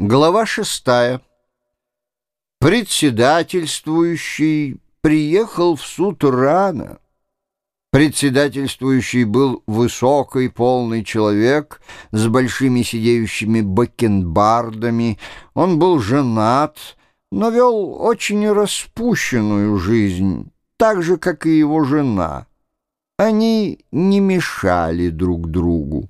Глава шестая. Председательствующий приехал в суд рано. Председательствующий был высокий, полный человек с большими сидеющими бакенбардами. Он был женат, но вел очень распущенную жизнь, так же, как и его жена. Они не мешали друг другу.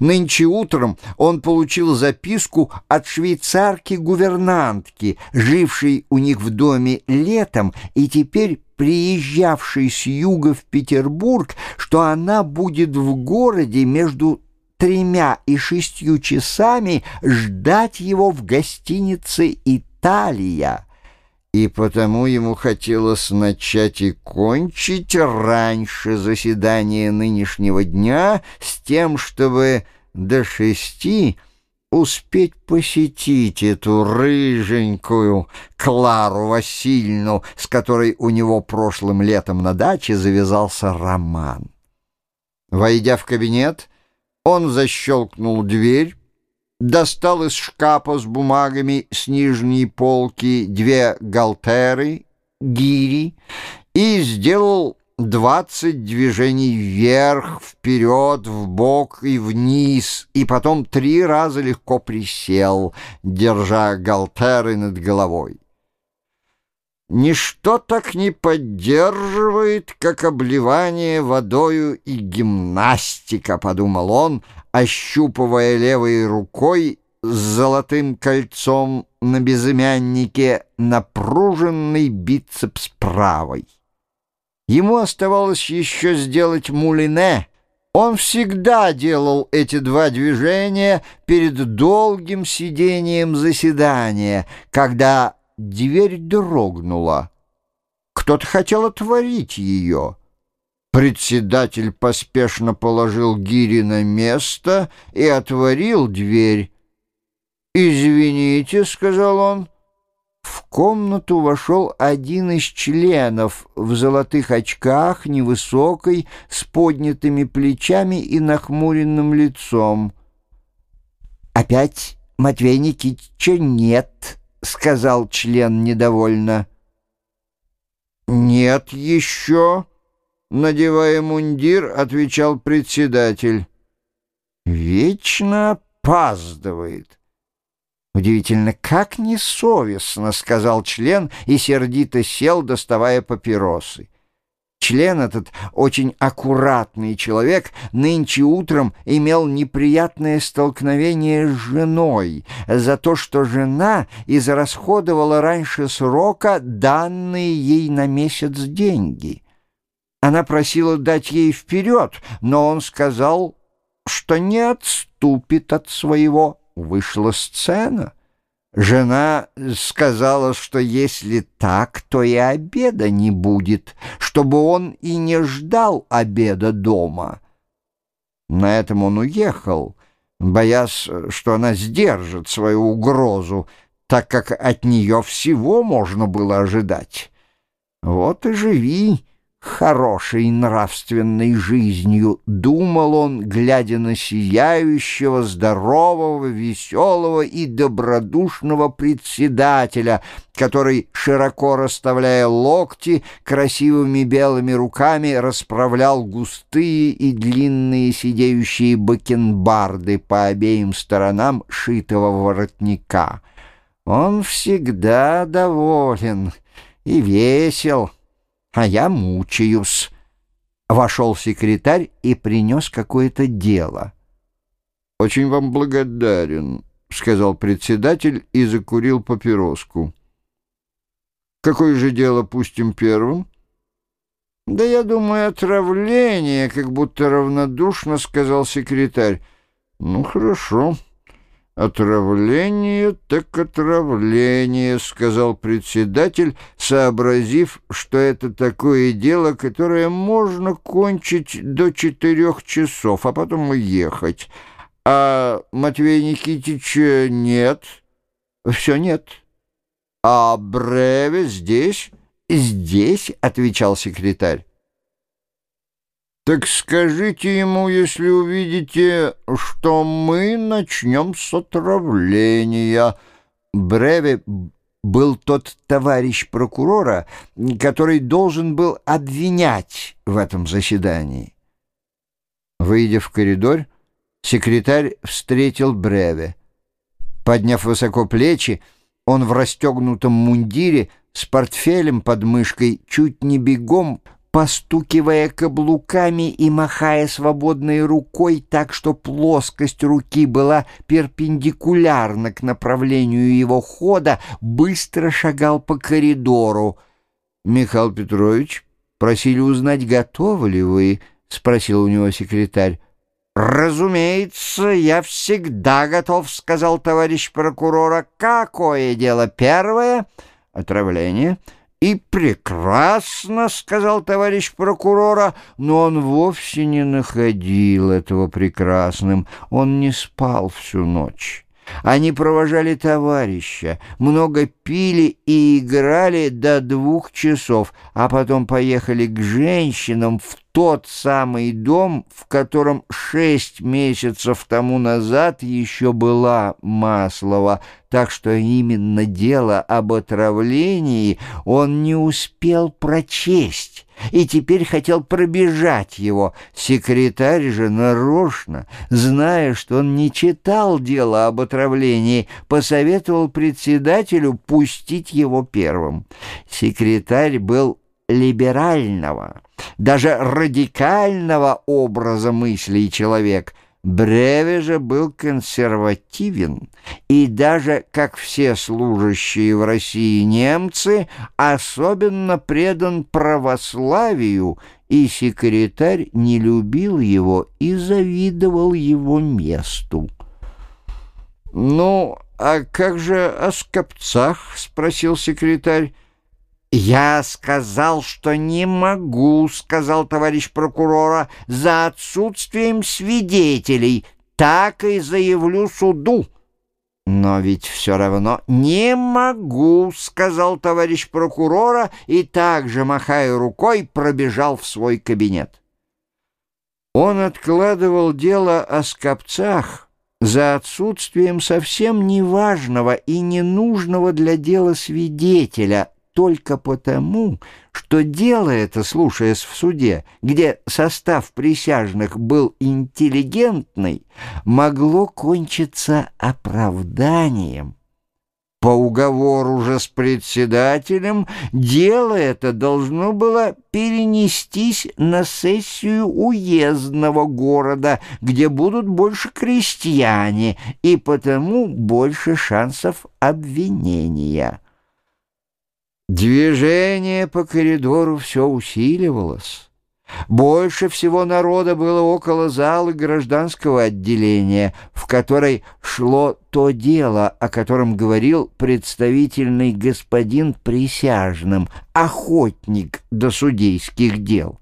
Нынче утром он получил записку от швейцарки-гувернантки, жившей у них в доме летом и теперь приезжавшей с юга в Петербург, что она будет в городе между тремя и шестью часами ждать его в гостинице «Италия» и потому ему хотелось начать и кончить раньше заседания нынешнего дня с тем, чтобы до шести успеть посетить эту рыженькую Клару Васильевну, с которой у него прошлым летом на даче завязался роман. Войдя в кабинет, он защелкнул дверь, достал из шкафа с бумагами с нижней полки две галтеры, гири и сделал двадцать движений вверх, вперед, вбок и вниз, и потом три раза легко присел, держа галтеры над головой. Ничто так не поддерживает, как обливание водою и гимнастика, — подумал он, ощупывая левой рукой с золотым кольцом на безымяннике напруженный бицепс правой. Ему оставалось еще сделать мулине. Он всегда делал эти два движения перед долгим сидением заседания, когда Дверь дрогнула. Кто-то хотел отворить ее. Председатель поспешно положил гири на место и отворил дверь. «Извините», — сказал он. В комнату вошел один из членов в золотых очках, невысокой, с поднятыми плечами и нахмуренным лицом. «Опять Матвея Никитича нет», — сказал член недовольно. «Нет еще», — надевая мундир, отвечал председатель. «Вечно опаздывает». «Удивительно, как несовестно», — сказал член и сердито сел, доставая папиросы. Член этот, очень аккуратный человек, нынче утром имел неприятное столкновение с женой за то, что жена израсходовала раньше срока данные ей на месяц деньги. Она просила дать ей вперед, но он сказал, что не отступит от своего. Вышла сцена. Жена сказала, что если так, то и обеда не будет, чтобы он и не ждал обеда дома. На этом он уехал, боясь, что она сдержит свою угрозу, так как от нее всего можно было ожидать. Вот и живи хорошей нравственной жизнью, думал он, глядя на сияющего, здорового, веселого и добродушного председателя, который, широко расставляя локти, красивыми белыми руками расправлял густые и длинные сидеющие бакенбарды по обеим сторонам шитого воротника. Он всегда доволен и весел, а я мучаюсь». Вошел секретарь и принес какое-то дело. «Очень вам благодарен», — сказал председатель и закурил папироску. «Какое же дело пустим первым?» «Да я думаю, отравление», — как будто равнодушно сказал секретарь. «Ну, хорошо». «Отравление так отравление», — сказал председатель, сообразив, что это такое дело, которое можно кончить до четырех часов, а потом уехать. «А Матвея Никитича нет?» «Все нет». «А Бреве здесь?» «Здесь», — отвечал секретарь. Так скажите ему, если увидите, что мы начнем с отравления. Бреве был тот товарищ прокурора, который должен был обвинять в этом заседании. Выйдя в коридор, секретарь встретил Бреве. Подняв высоко плечи, он в расстегнутом мундире с портфелем под мышкой чуть не бегом постукивая каблуками и махая свободной рукой так, что плоскость руки была перпендикулярна к направлению его хода, быстро шагал по коридору. «Михаил Петрович, просили узнать, готовы ли вы?» — спросил у него секретарь. «Разумеется, я всегда готов», — сказал товарищ прокурора. «Какое дело первое?» «Отравление». «И прекрасно», — сказал товарищ прокурора, но он вовсе не находил этого прекрасным. Он не спал всю ночь. Они провожали товарища, много пили и играли до двух часов, а потом поехали к женщинам в тот самый дом, в котором шесть месяцев тому назад еще была Маслова, так что именно дело об отравлении он не успел прочесть и теперь хотел пробежать его. Секретарь же нарочно, зная, что он не читал дело об отравлении, посоветовал председателю пустить его первым. Секретарь был либерального, даже радикального образа мыслей человек — Бреве же был консервативен и даже, как все служащие в России немцы, особенно предан православию, и секретарь не любил его и завидовал его месту. «Ну, а как же о скопцах?» — спросил секретарь. «Я сказал, что не могу», — сказал товарищ прокурора, — «за отсутствием свидетелей. Так и заявлю суду». «Но ведь все равно не могу», — сказал товарищ прокурора и также, махая рукой, пробежал в свой кабинет. Он откладывал дело о скопцах за отсутствием совсем неважного и ненужного для дела свидетеля — только потому, что дело это, слушаясь в суде, где состав присяжных был интеллигентный, могло кончиться оправданием. По уговору же с председателем дело это должно было перенестись на сессию уездного города, где будут больше крестьяне и потому больше шансов обвинения. Движение по коридору все усиливалось. Больше всего народа было около зала гражданского отделения, в которой шло то дело, о котором говорил представительный господин присяжным, охотник до судейских дел.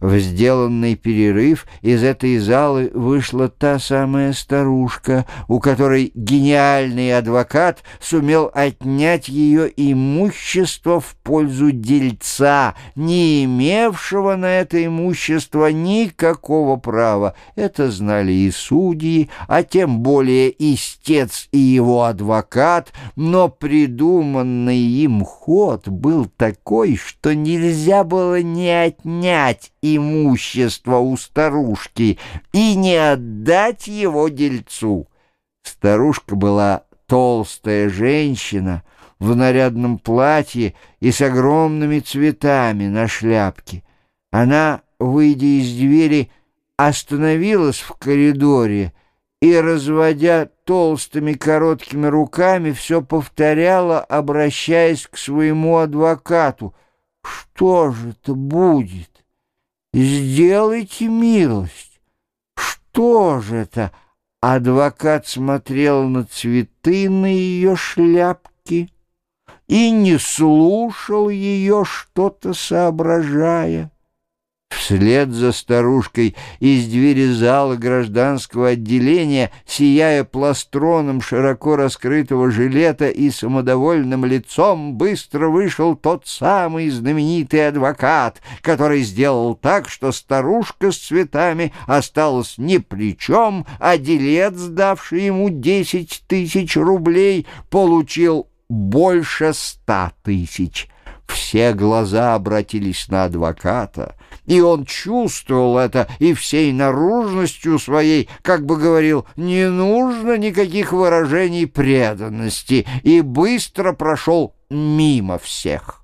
В сделанный перерыв из этой залы вышла та самая старушка, у которой гениальный адвокат сумел отнять ее имущество в пользу дельца, не имевшего на это имущество никакого права. Это знали и судьи, а тем более истец и его адвокат, но придуманный им ход был такой, что нельзя было не отнять имущество у старушки и не отдать его дельцу. Старушка была толстая женщина в нарядном платье и с огромными цветами на шляпке. Она, выйдя из двери, остановилась в коридоре и, разводя толстыми короткими руками, все повторяла, обращаясь к своему адвокату. «Что же это будет?» Сделайте милость. Что же это? Адвокат смотрел на цветы на ее шляпке и не слушал ее, что-то соображая. Вслед за старушкой из двери зала гражданского отделения, сияя пластроном широко раскрытого жилета и самодовольным лицом, быстро вышел тот самый знаменитый адвокат, который сделал так, что старушка с цветами осталась ни при чем, а делец, давший ему десять тысяч рублей, получил больше ста тысяч. Все глаза обратились на адвоката, и он чувствовал это и всей наружностью своей, как бы говорил, не нужно никаких выражений преданности, и быстро прошел мимо всех.